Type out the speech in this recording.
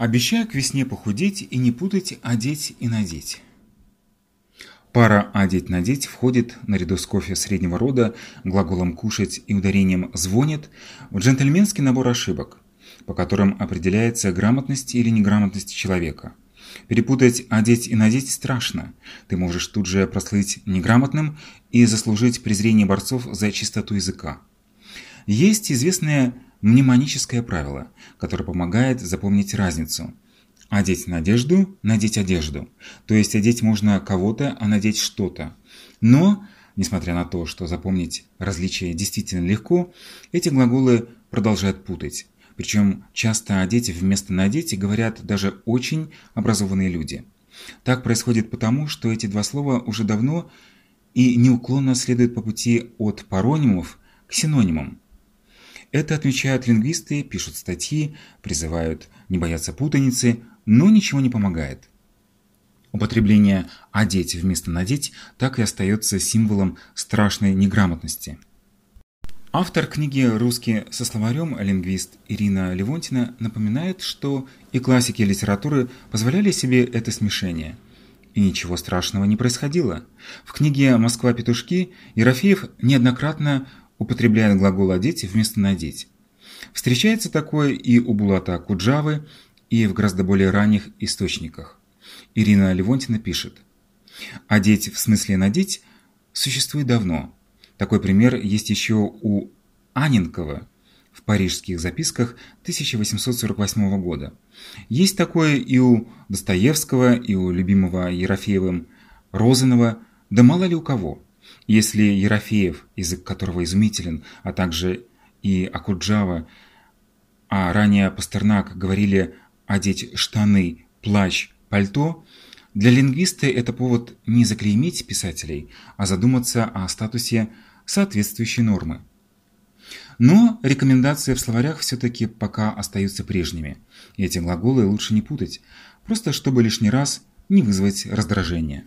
Обещаю к весне похудеть и не путать одеть и надеть. Пара «одеть-надеть» входит, наряду с кофе среднего рода, глаголом «кушать» и ударением «звонит» в джентльменский набор ошибок, по которым определяется грамотность или неграмотность человека. Перепутать «одеть» и «надеть» страшно. Ты можешь тут же прослыть неграмотным и заслужить презрение борцов за чистоту языка. Есть известное мнемоническое правило, которое помогает запомнить разницу – Одеть надежду, надеть одежду. То есть одеть можно кого-то, а надеть что-то. Но, несмотря на то, что запомнить различия действительно легко, эти глаголы продолжают путать. Причем часто одеть вместо надеть говорят даже очень образованные люди. Так происходит потому, что эти два слова уже давно и неуклонно следуют по пути от паронимов к синонимам. Это отмечают лингвисты, пишут статьи, призывают не бояться путаницы, но ничего не помогает. Употребление «одеть» вместо «надеть» так и остается символом страшной неграмотности. Автор книги «Русский со словарем» лингвист Ирина Левонтина напоминает, что и классики литературы позволяли себе это смешение. И ничего страшного не происходило. В книге «Москва-петушки» Ерофеев неоднократно употребляет глагол «одеть» вместо «надеть». Встречается такое и у Булата Куджавы, и в гораздо более ранних источниках. Ирина Левонтина пишет. «Одеть в смысле надеть существует давно. Такой пример есть еще у Аненкова в парижских записках 1848 года. Есть такое и у Достоевского, и у любимого Ерофеевым Розанова, да мало ли у кого. Если Ерофеев, язык которого изумителен, а также и Акуджава, а ранее Пастернак говорили одеть штаны, плащ, пальто, для лингвиста это повод не заклеймить писателей, а задуматься о статусе соответствующей нормы. Но рекомендации в словарях все-таки пока остаются прежними, эти глаголы лучше не путать, просто чтобы лишний раз не вызвать раздражения.